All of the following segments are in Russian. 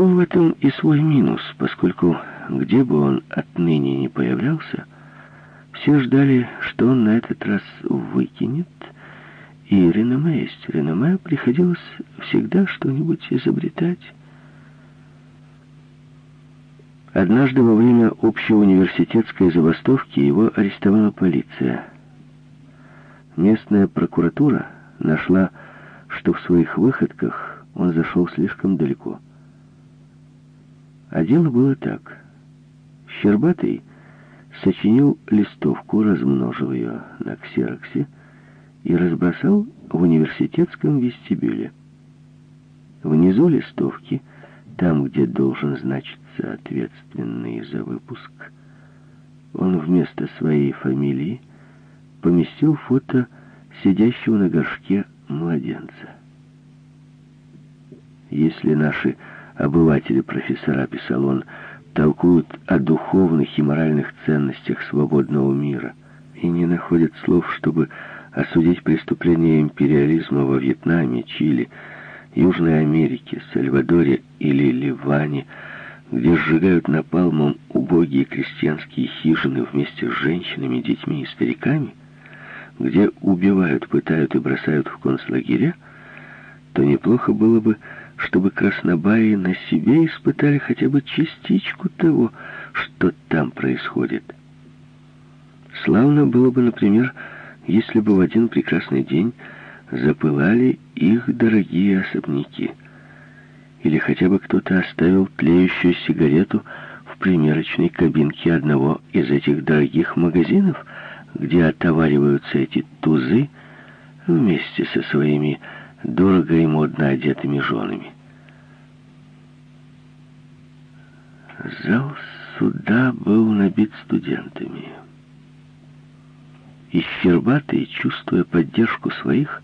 был в этом и свой минус, поскольку где бы он отныне не появлялся, все ждали, что он на этот раз выкинет, и реноме есть реноме, приходилось всегда что-нибудь изобретать. Однажды во время общей университетской забастовки его арестовала полиция. Местная прокуратура нашла, что в своих выходках он зашел слишком далеко. А дело было так. Щербатый сочинил листовку, размножил ее на ксероксе и разбросал в университетском вестибюле. Внизу листовки, там, где должен значиться ответственный за выпуск, он вместо своей фамилии поместил фото сидящего на горшке младенца. Если наши обыватели профессора, писал он, толкуют о духовных и моральных ценностях свободного мира и не находят слов, чтобы осудить преступления империализма во Вьетнаме, Чили, Южной Америке, Сальвадоре или Ливане, где сжигают напалмом убогие крестьянские хижины вместе с женщинами, детьми и стариками, где убивают, пытают и бросают в концлагеря, то неплохо было бы, чтобы краснобаи на себе испытали хотя бы частичку того, что там происходит. Славно было бы, например, если бы в один прекрасный день запылали их дорогие особняки, или хотя бы кто-то оставил тлеющую сигарету в примерочной кабинке одного из этих дорогих магазинов, где отовариваются эти тузы вместе со своими дорого и модно одетыми женами. Зал суда был набит студентами. И Щербатый, чувствуя поддержку своих,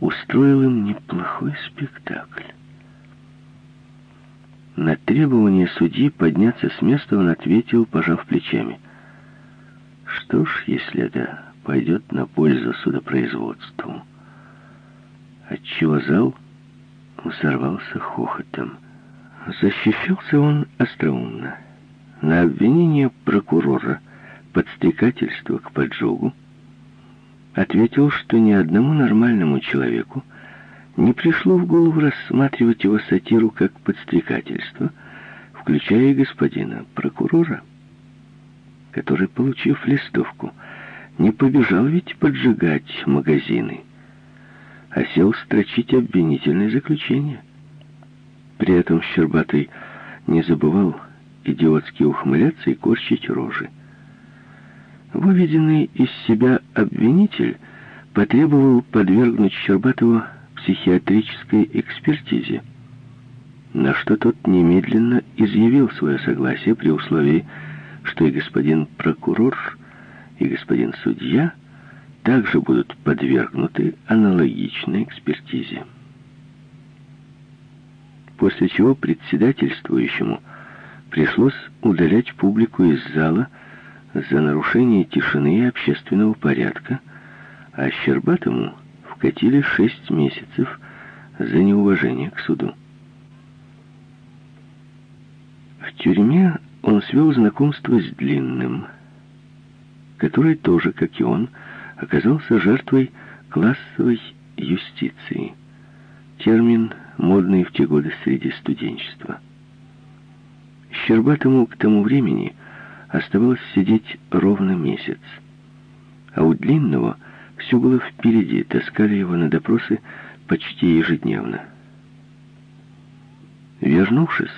устроил им неплохой спектакль. На требование судьи подняться с места он ответил, пожав плечами. Что ж, если это пойдет на пользу судопроизводству? Отчего зал взорвался хохотом. Защищался он остроумно. На обвинение прокурора подстрекательства к поджогу ответил, что ни одному нормальному человеку не пришло в голову рассматривать его сатиру как подстрекательство, включая господина прокурора, который, получив листовку, не побежал ведь поджигать магазины, а сел строчить обвинительное заключение. При этом Щербатый не забывал идиотски ухмыляться и корчить рожи. Выведенный из себя обвинитель потребовал подвергнуть Щербатова психиатрической экспертизе, на что тот немедленно изъявил свое согласие при условии, что и господин прокурор, и господин судья также будут подвергнуты аналогичной экспертизе. После чего председательствующему пришлось удалять публику из зала за нарушение тишины и общественного порядка, а Щербатому вкатили шесть месяцев за неуважение к суду. В тюрьме он свел знакомство с Длинным, который тоже, как и он, оказался жертвой классовой юстиции. Термин, модный в те годы среди студенчества. Щербатому к тому времени оставалось сидеть ровно месяц. А у Длинного все было впереди, таскали его на допросы почти ежедневно. Вернувшись,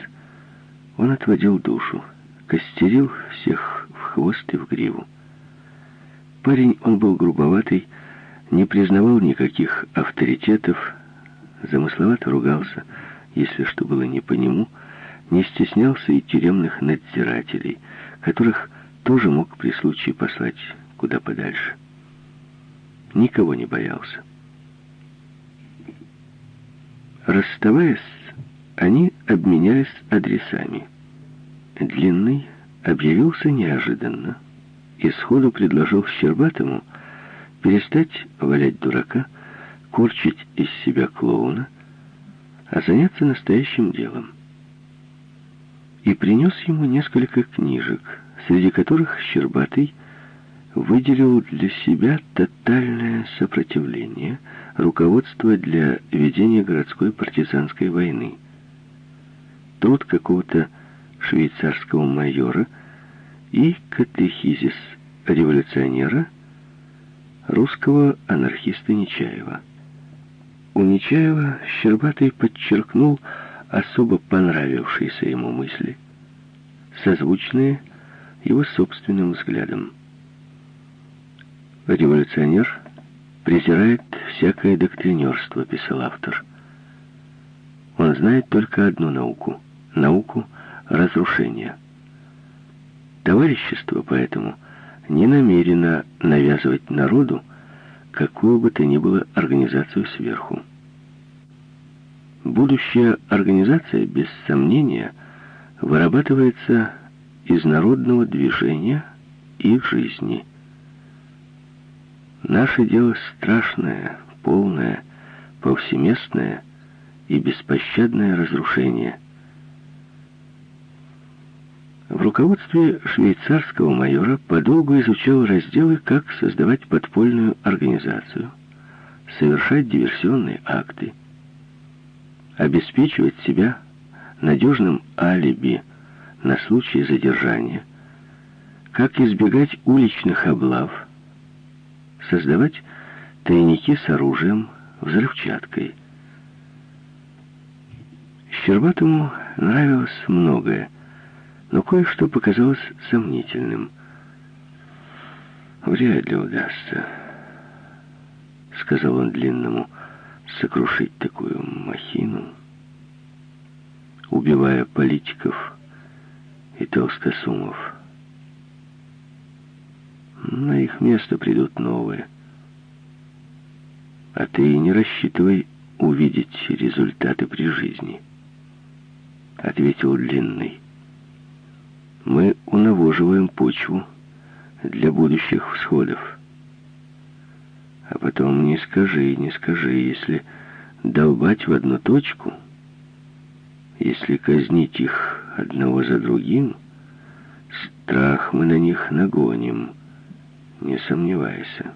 он отводил душу, костерил всех в хвост и в гриву. Парень он был грубоватый, не признавал никаких авторитетов, замысловато ругался, если что было не по нему, не стеснялся и тюремных надзирателей, которых тоже мог при случае послать куда подальше. Никого не боялся. Расставаясь, они обменялись адресами. Длинный объявился неожиданно и сходу предложил Щербатому перестать валять дурака, корчить из себя клоуна, а заняться настоящим делом. и принес ему несколько книжек, среди которых Щербатый выделил для себя тотальное сопротивление, руководство для ведения городской партизанской войны. Труд какого-то швейцарского майора и катехизис революционера русского анархиста Нечаева. У Нечаева Щербатый подчеркнул особо понравившиеся ему мысли, созвучные его собственным взглядом. «Революционер презирает всякое доктринерство», — писал автор. «Он знает только одну науку — науку разрушения. Товарищество поэтому не намерено навязывать народу какую бы то ни было организацию сверху. Будущая организация, без сомнения, вырабатывается из народного движения и жизни. Наше дело страшное, полное, повсеместное и беспощадное разрушение. В руководстве швейцарского майора подолгу изучал разделы, как создавать подпольную организацию, совершать диверсионные акты, обеспечивать себя надежным алиби на случай задержания, как избегать уличных облав, создавать тайники с оружием, взрывчаткой. Щербатому нравилось многое, но кое-что показалось сомнительным. «Вряд ли удастся», — сказал он длинному, — сокрушить такую махину, убивая политиков и толстосумов. На их место придут новые. А ты и не рассчитывай увидеть результаты при жизни, — ответил Длинный. Мы унавоживаем почву для будущих всходов. А потом не скажи, не скажи, если долбать в одну точку, если казнить их одного за другим, страх мы на них нагоним, не сомневайся.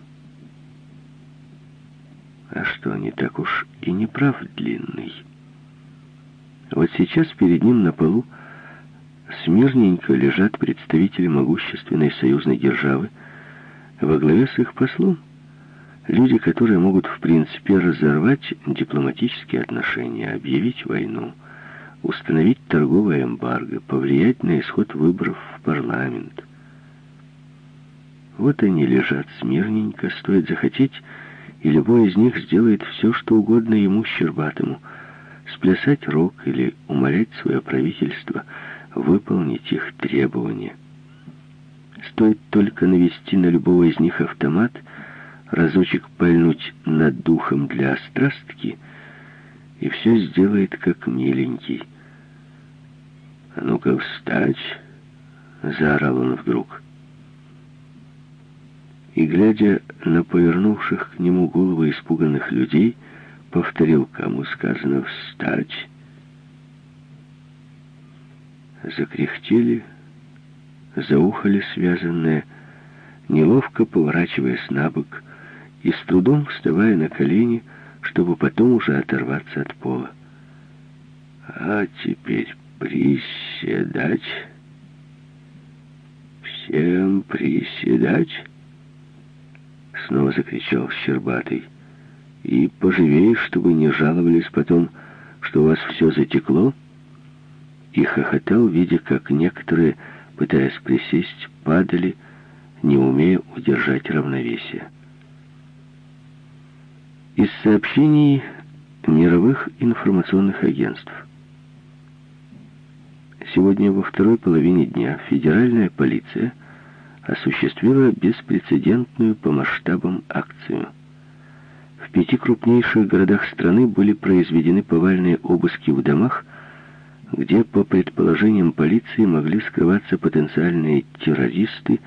А что, не так уж и не прав длинный. Вот сейчас перед ним на полу смирненько лежат представители могущественной союзной державы во главе с их послом. Люди, которые могут, в принципе, разорвать дипломатические отношения, объявить войну, установить торговое эмбарго, повлиять на исход выборов в парламент. Вот они лежат смирненько, стоит захотеть, и любой из них сделает все, что угодно ему, Щербатому, сплясать рог или умолять свое правительство выполнить их требования. Стоит только навести на любого из них автомат — разочек пальнуть над духом для острастки, и все сделает как миленький. «А ну-ка встать!» — заорал он вдруг. И, глядя на повернувших к нему головы испуганных людей, повторил, кому сказано «встать». Закряхтели, заухали связанные, неловко поворачиваясь на бок, и с трудом вставая на колени, чтобы потом уже оторваться от пола. А теперь приседать. Всем приседать. Снова закричал Щербатый. И поживее, чтобы не жаловались потом, что у вас все затекло. И хохотал, видя, как некоторые, пытаясь присесть, падали, не умея удержать равновесие. Из сообщений мировых информационных агентств. Сегодня во второй половине дня федеральная полиция осуществила беспрецедентную по масштабам акцию. В пяти крупнейших городах страны были произведены повальные обыски в домах, где, по предположениям полиции, могли скрываться потенциальные террористы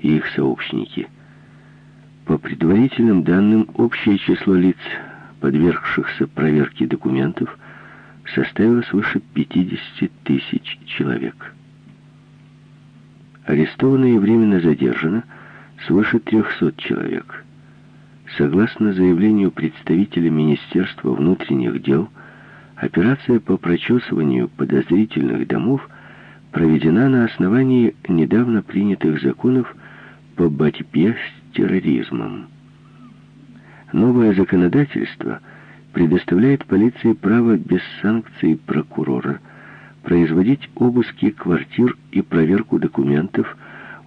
и их сообщники – по предварительным данным, общее число лиц, подвергшихся проверке документов, составила свыше 50 тысяч человек. Арестовано и временно задержано свыше 300 человек. Согласно заявлению представителя Министерства внутренних дел, операция по прочесыванию подозрительных домов проведена на основании недавно принятых законов по борьбе с терроризмом. Новое законодательство предоставляет полиции право без санкций прокурора производить обыски квартир и проверку документов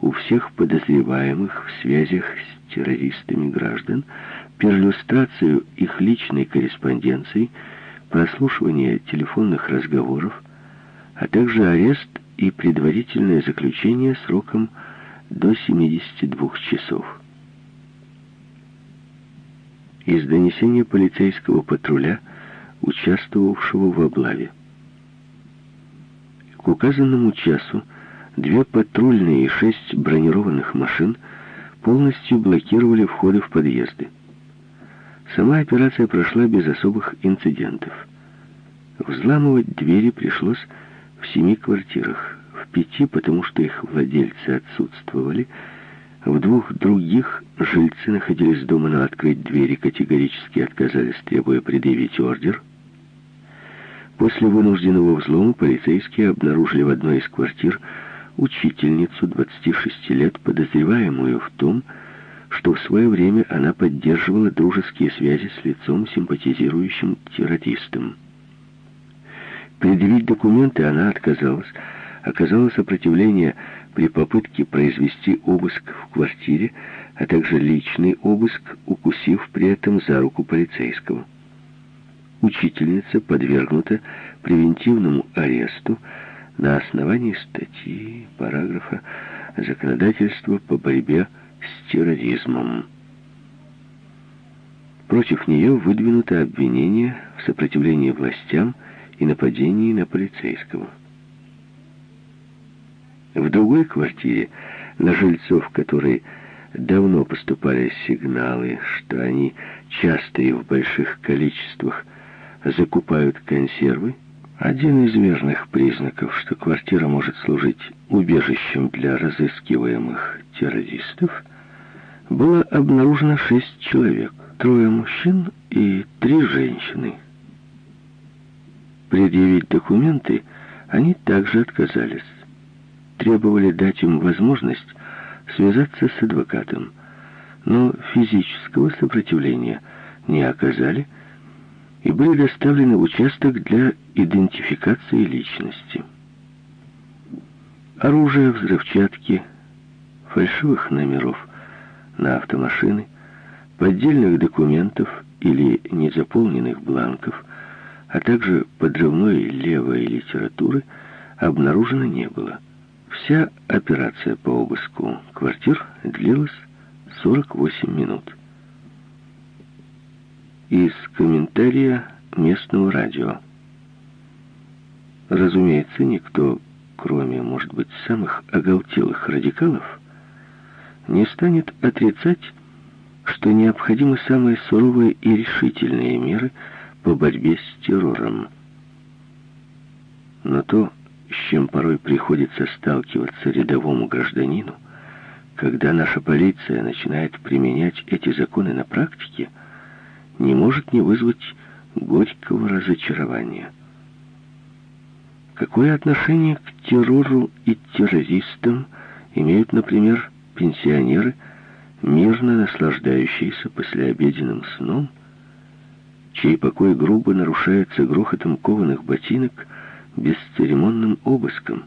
у всех подозреваемых в связях с террористами граждан, перлюстрацию их личной корреспонденции, прослушивание телефонных разговоров, а также арест и предварительное заключение сроком до 72 часов из донесения полицейского патруля, участвовавшего в облаве. К указанному часу две патрульные и шесть бронированных машин полностью блокировали входы в подъезды. Сама операция прошла без особых инцидентов. Взламывать двери пришлось в семи квартирах, в пяти, потому что их владельцы отсутствовали, в двух других жильцы находились дома, но открыть двери категорически отказались, требуя предъявить ордер. После вынужденного взлома полицейские обнаружили в одной из квартир учительницу 26 лет, подозреваемую в том, что в свое время она поддерживала дружеские связи с лицом, симпатизирующим террористам. Предъявить документы она отказалась, оказала сопротивление при попытке произвести обыск в квартире, а также личный обыск, укусив при этом за руку полицейского. Учительница подвергнута превентивному аресту на основании статьи, параграфа законодательства по борьбе с терроризмом. Против нее выдвинуто обвинение в сопротивлении властям и нападении на полицейского. В другой квартире, на жильцов которой давно поступали сигналы, что они часто и в больших количествах закупают консервы, один из верных признаков, что квартира может служить убежищем для разыскиваемых террористов, было обнаружено шесть человек, трое мужчин и три женщины. Предъявить документы они также отказались требовали дать им возможность связаться с адвокатом, но физического сопротивления не оказали и были доставлены в участок для идентификации личности. Оружие, взрывчатки, фальшивых номеров на автомашины, поддельных документов или незаполненных бланков, а также подрывной левой литературы обнаружено не было. Вся операция по обыску квартир длилась 48 минут. Из комментария местного радио. Разумеется, никто, кроме, может быть, самых оголтелых радикалов, не станет отрицать, что необходимы самые суровые и решительные меры по борьбе с террором. Но то, с чем порой приходится сталкиваться рядовому гражданину, когда наша полиция начинает применять эти законы на практике, не может не вызвать горького разочарования. Какое отношение к террору и террористам имеют, например, пенсионеры, мирно наслаждающиеся послеобеденным сном, чей покой грубо нарушается грохотом кованых ботинок, бесцеремонным обыском.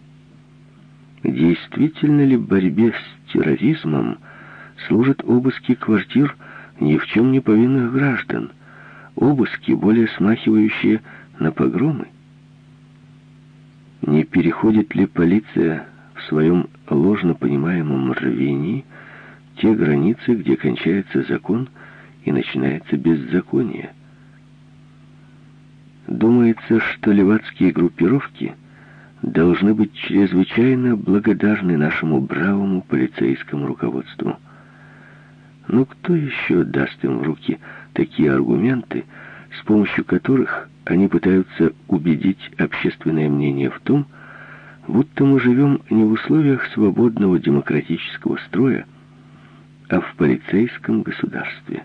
Действительно ли борьбе с терроризмом служат обыски квартир ни в чем не повинных граждан, обыски, более смахивающие на погромы? Не переходит ли полиция в своем ложно понимаемом рвении те границы, где кончается закон и начинается беззаконие? Думается, что левацкие группировки должны быть чрезвычайно благодарны нашему бравому полицейскому руководству. Но кто еще даст им в руки такие аргументы, с помощью которых Они пытаются убедить общественное мнение в том, будто мы живем не в условиях свободного демократического строя, а в полицейском государстве.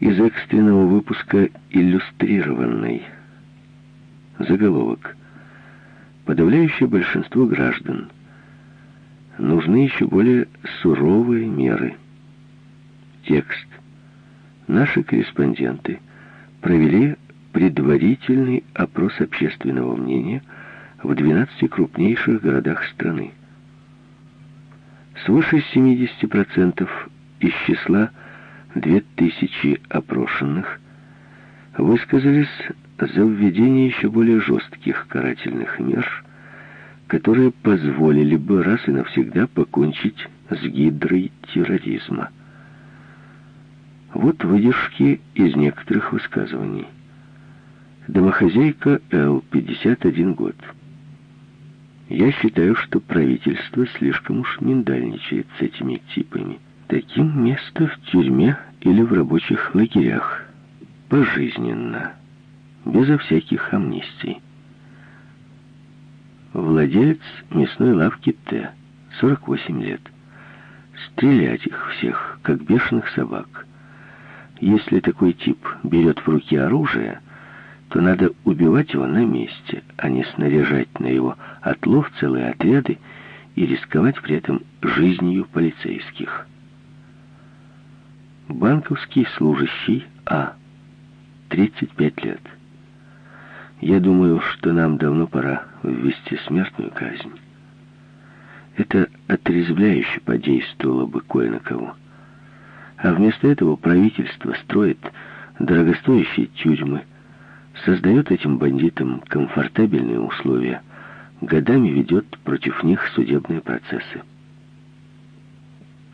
Из экстренного выпуска иллюстрированной. Заголовок. Подавляющее большинство граждан. Нужны еще более суровые меры. Текст. Наши корреспонденты провели предварительный опрос общественного мнения в 12 крупнейших городах страны. Свыше 70% из числа 2000 опрошенных высказались за введение еще более жестких карательных мер, которые позволили бы раз и навсегда покончить с гидрой терроризма. Вот выдержки из некоторых высказываний. Домохозяйка Л, 51 год. Я считаю, что правительство слишком уж миндальничает с этими типами. Таким место в тюрьме или в рабочих лагерях. Пожизненно. Безо всяких амнистий. Владелец мясной лавки Т. 48 лет. Стрелять их всех, как бешеных собак. Если такой тип берет в руки оружие, то надо убивать его на месте, а не снаряжать на его отлов целые отряды и рисковать при этом жизнью полицейских. Банковский служащий А. 35 лет. Я думаю, что нам давно пора ввести смертную казнь. Это отрезвляюще подействовало бы кое на кого. А вместо этого правительство строит дорогостоящие тюрьмы, создает этим бандитам комфортабельные условия, годами ведет против них судебные процессы.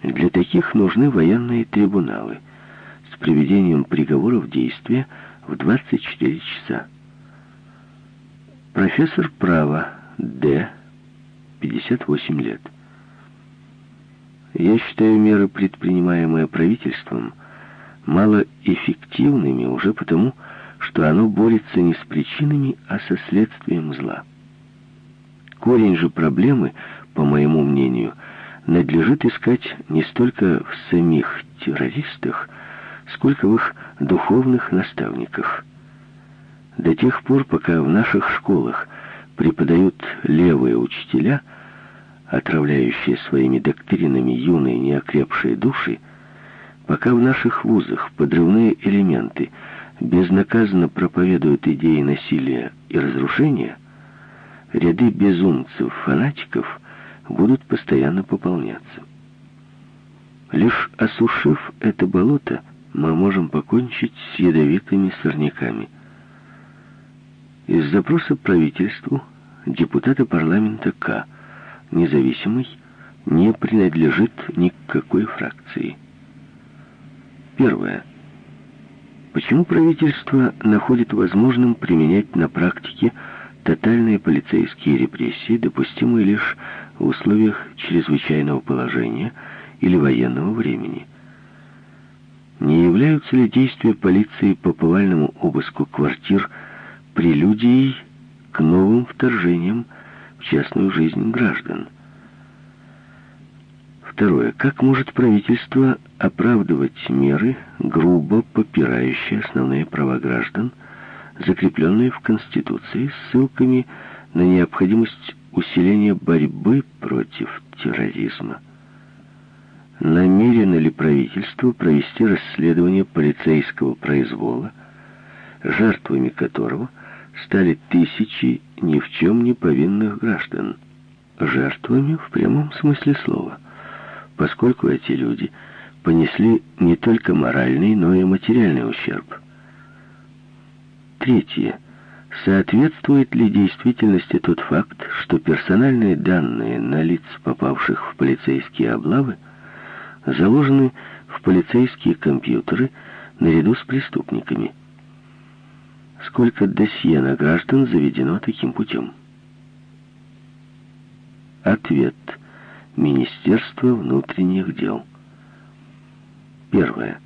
Для таких нужны военные трибуналы с приведением приговоров в действие в 24 часа. Профессор права Д. 58 лет. Я считаю меры, предпринимаемые правительством, малоэффективными уже потому, что оно борется не с причинами, а со следствием зла. Корень же проблемы, по моему мнению, надлежит искать не столько в самих террористах, сколько в их духовных наставниках. До тех пор, пока в наших школах преподают левые учителя – отравляющие своими доктринами юные неокрепшие души, пока в наших вузах подрывные элементы безнаказанно проповедуют идеи насилия и разрушения, ряды безумцев-фанатиков будут постоянно пополняться. Лишь осушив это болото, мы можем покончить с ядовитыми сорняками. Из запроса правительству депутата парламента К независимый, не принадлежит ни к какой фракции. Первое. Почему правительство находит возможным применять на практике тотальные полицейские репрессии, допустимые лишь в условиях чрезвычайного положения или военного времени? Не являются ли действия полиции по повальному обыску квартир прелюдией к новым вторжениям частную жизнь граждан. Второе. Как может правительство оправдывать меры, грубо попирающие основные права граждан, закрепленные в Конституции ссылками на необходимость усиления борьбы против терроризма? Намерено ли правительство провести расследование полицейского произвола, жертвами которого – стали тысячи ни в чем не повинных граждан. Жертвами в прямом смысле слова, поскольку эти люди понесли не только моральный, но и материальный ущерб. Третье. Соответствует ли действительности тот факт, что персональные данные на лиц, попавших в полицейские облавы, заложены в полицейские компьютеры наряду с преступниками? Сколько досье на граждан заведено таким путем? Ответ. Министерство внутренних дел. Первое.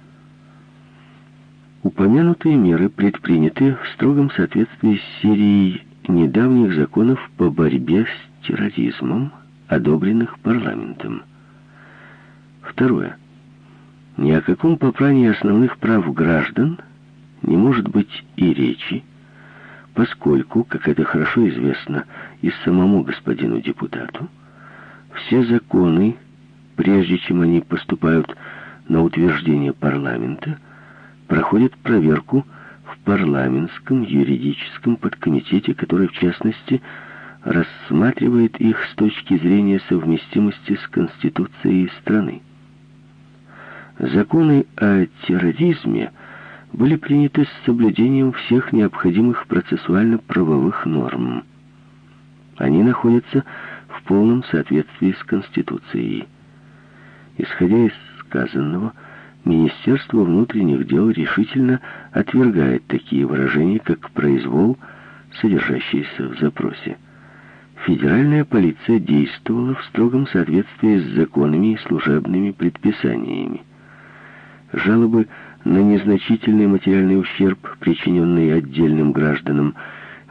Упомянутые меры предприняты в строгом соответствии с серией недавних законов по борьбе с терроризмом, одобренных парламентом. Второе. Ни о каком попрании основных прав граждан не может быть и речи, поскольку, как это хорошо известно и самому господину депутату, все законы, прежде чем они поступают на утверждение парламента, проходят проверку в парламентском юридическом подкомитете, который, в частности, рассматривает их с точки зрения совместимости с Конституцией страны. Законы о терроризме были приняты с соблюдением всех необходимых процессуально-правовых норм. Они находятся в полном соответствии с Конституцией. Исходя из сказанного, Министерство внутренних дел решительно отвергает такие выражения, как «произвол», содержащиеся в запросе. Федеральная полиция действовала в строгом соответствии с законами и служебными предписаниями. Жалобы на незначительный материальный ущерб, причиненный отдельным гражданам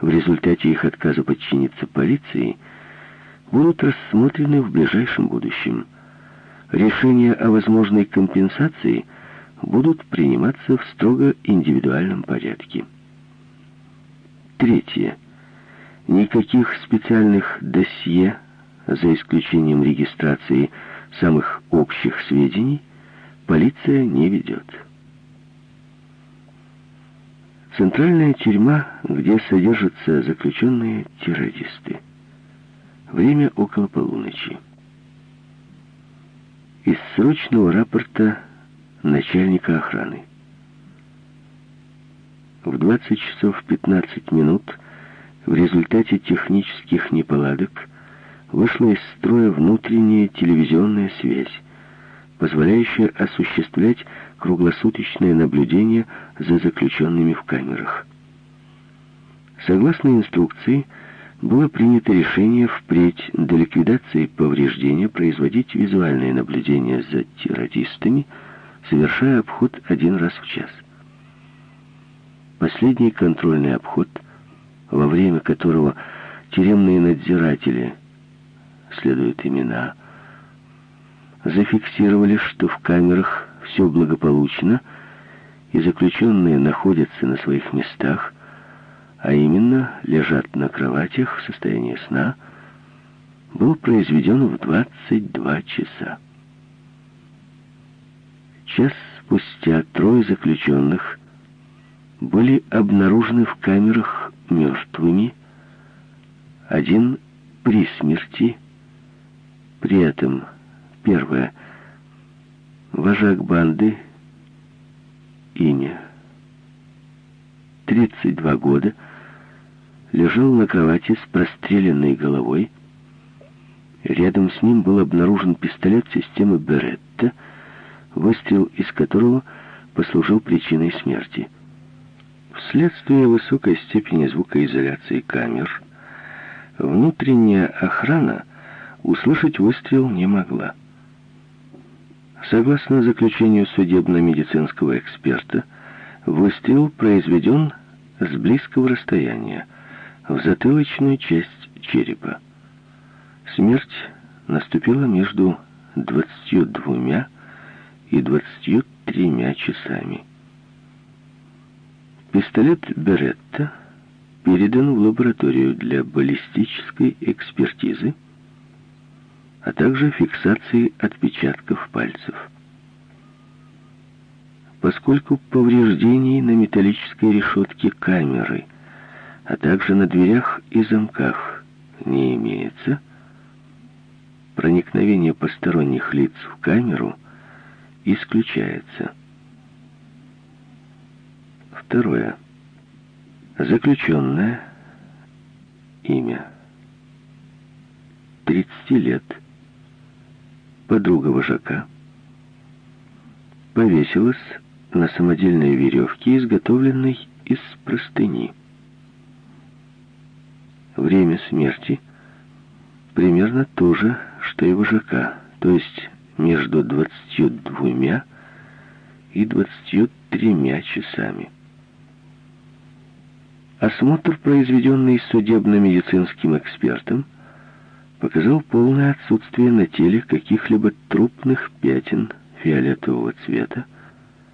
в результате их отказа подчиниться полиции, будут рассмотрены в ближайшем будущем. Решения о возможной компенсации будут приниматься в строго индивидуальном порядке. Третье. Никаких специальных досье, за исключением регистрации самых общих сведений, полиция не ведет. Центральная тюрьма, где содержатся заключенные террористы. Время около полуночи. Из срочного рапорта начальника охраны. В 20 часов 15 минут в результате технических неполадок вышла из строя внутренняя телевизионная связь, позволяющая осуществлять круглосуточное наблюдение за заключенными в камерах. Согласно инструкции, было принято решение впредь до ликвидации повреждения производить визуальное наблюдение за террористами, совершая обход один раз в час. Последний контрольный обход, во время которого тюремные надзиратели, следуют имена, зафиксировали, что в камерах все благополучно, и заключенные находятся на своих местах, а именно лежат на кроватях в состоянии сна, был произведен в 22 часа. Час спустя трое заключенных были обнаружены в камерах мертвыми, один при смерти, при этом первое – Вожак банды Иня, 32 года, лежал на кровати с простреленной головой. Рядом с ним был обнаружен пистолет системы Беретта, выстрел из которого послужил причиной смерти. Вследствие высокой степени звукоизоляции камер, внутренняя охрана услышать выстрел не могла. Согласно заключению судебно-медицинского эксперта, выстрел произведен с близкого расстояния, в затылочную часть черепа. Смерть наступила между 22 и 23 часами. Пистолет Беретта передан в лабораторию для баллистической экспертизы, а также фиксации отпечатков пальцев. Поскольку повреждений на металлической решетке камеры, а также на дверях и замках не имеется, проникновение посторонних лиц в камеру исключается. Второе. Заключенное. Имя. 30 лет подруга вожака, повесилась на самодельной веревке, изготовленной из простыни. Время смерти примерно то же, что и вожака, то есть между 22 и 23 часами. Осмотр, произведенный судебно-медицинским экспертом, показал полное отсутствие на теле каких-либо трупных пятен фиолетового цвета,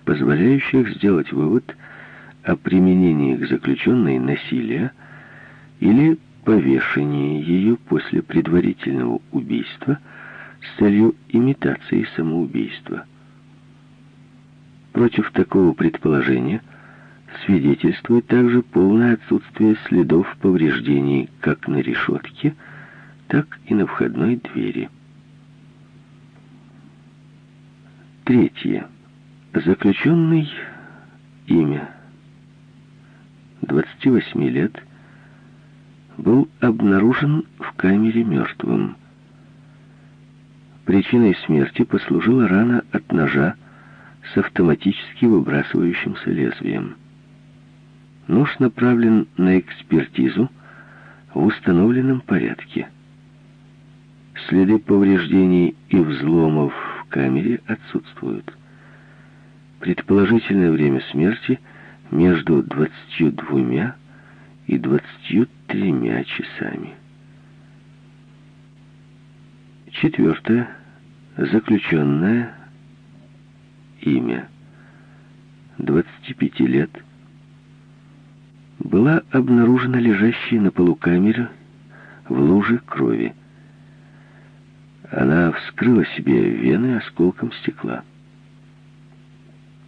позволяющих сделать вывод о применении к заключенной насилия или повешении ее после предварительного убийства с целью имитации самоубийства. Против такого предположения свидетельствует также полное отсутствие следов повреждений как на решетке, так и на входной двери. Третье. Заключенный имя. 28 лет. Был обнаружен в камере мертвым. Причиной смерти послужила рана от ножа с автоматически выбрасывающимся лезвием. Нож направлен на экспертизу в установленном порядке. Следы повреждений и взломов в камере отсутствуют. Предположительное время смерти между 22 и 23 часами. Четвертое. Заключенное имя. 25 лет. Была обнаружена лежащей на полу камеры в луже крови. Она вскрыла себе вены осколком стекла.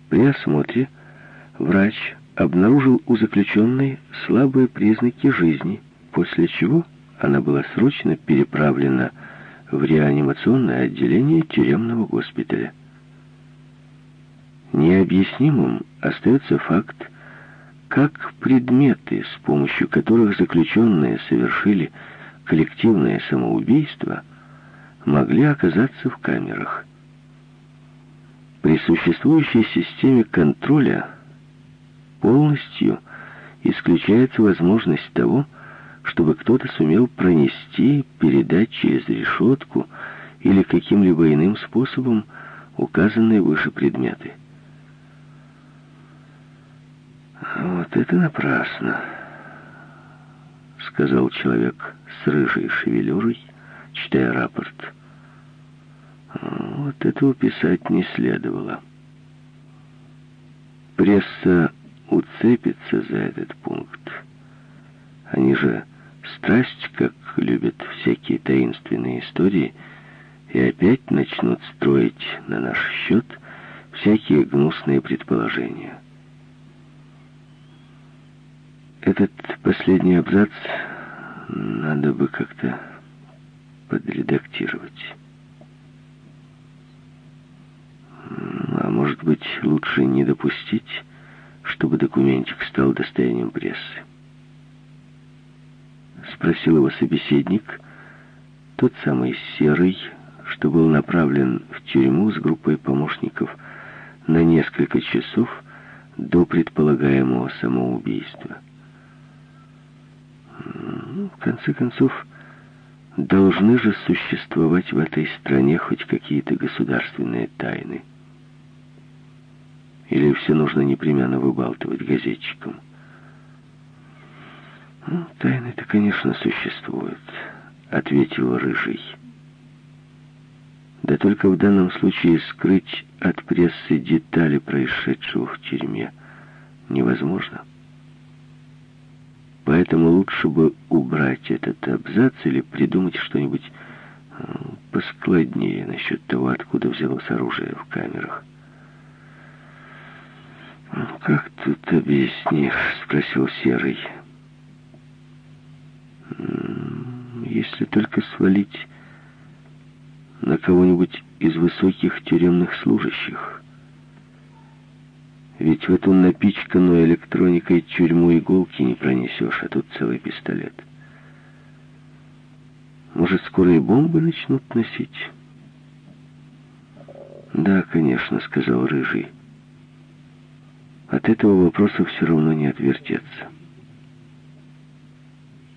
При осмотре врач обнаружил у заключенной слабые признаки жизни, после чего она была срочно переправлена в реанимационное отделение тюремного госпиталя. Необъяснимым остается факт, как предметы, с помощью которых заключенные совершили коллективное самоубийство, могли оказаться в камерах. При существующей системе контроля полностью исключается возможность того, чтобы кто-то сумел пронести, передать через решетку или каким-либо иным способом указанные выше предметы. «Вот это напрасно», — сказал человек с рыжей шевелюрой, читая рапорт. Вот этого писать не следовало. Пресса уцепится за этот пункт. Они же страсть, как любят всякие таинственные истории, и опять начнут строить на наш счет всякие гнусные предположения. Этот последний абзац надо бы как-то подредактировать. А может быть, лучше не допустить, чтобы документик стал достоянием прессы? Спросил его собеседник, тот самый Серый, что был направлен в тюрьму с группой помощников на несколько часов до предполагаемого самоубийства. Ну, в конце концов, должны же существовать в этой стране хоть какие-то государственные тайны. Или все нужно непременно выбалтывать газетчикам? Ну, тайны-то, конечно, существуют, ответил Рыжий. Да только в данном случае скрыть от прессы детали происшедшего в тюрьме невозможно. Поэтому лучше бы убрать этот абзац или придумать что-нибудь э, поскладнее насчет того, откуда взялось оружие в камерах. «Ну, «Как тут объяснишь?» — спросил Серый. «Если только свалить на кого-нибудь из высоких тюремных служащих». Ведь в эту напичканную электроникой тюрьму иголки не пронесешь, а тут целый пистолет. Может, скоро и бомбы начнут носить? Да, конечно, сказал Рыжий. От этого вопроса все равно не отвертеться.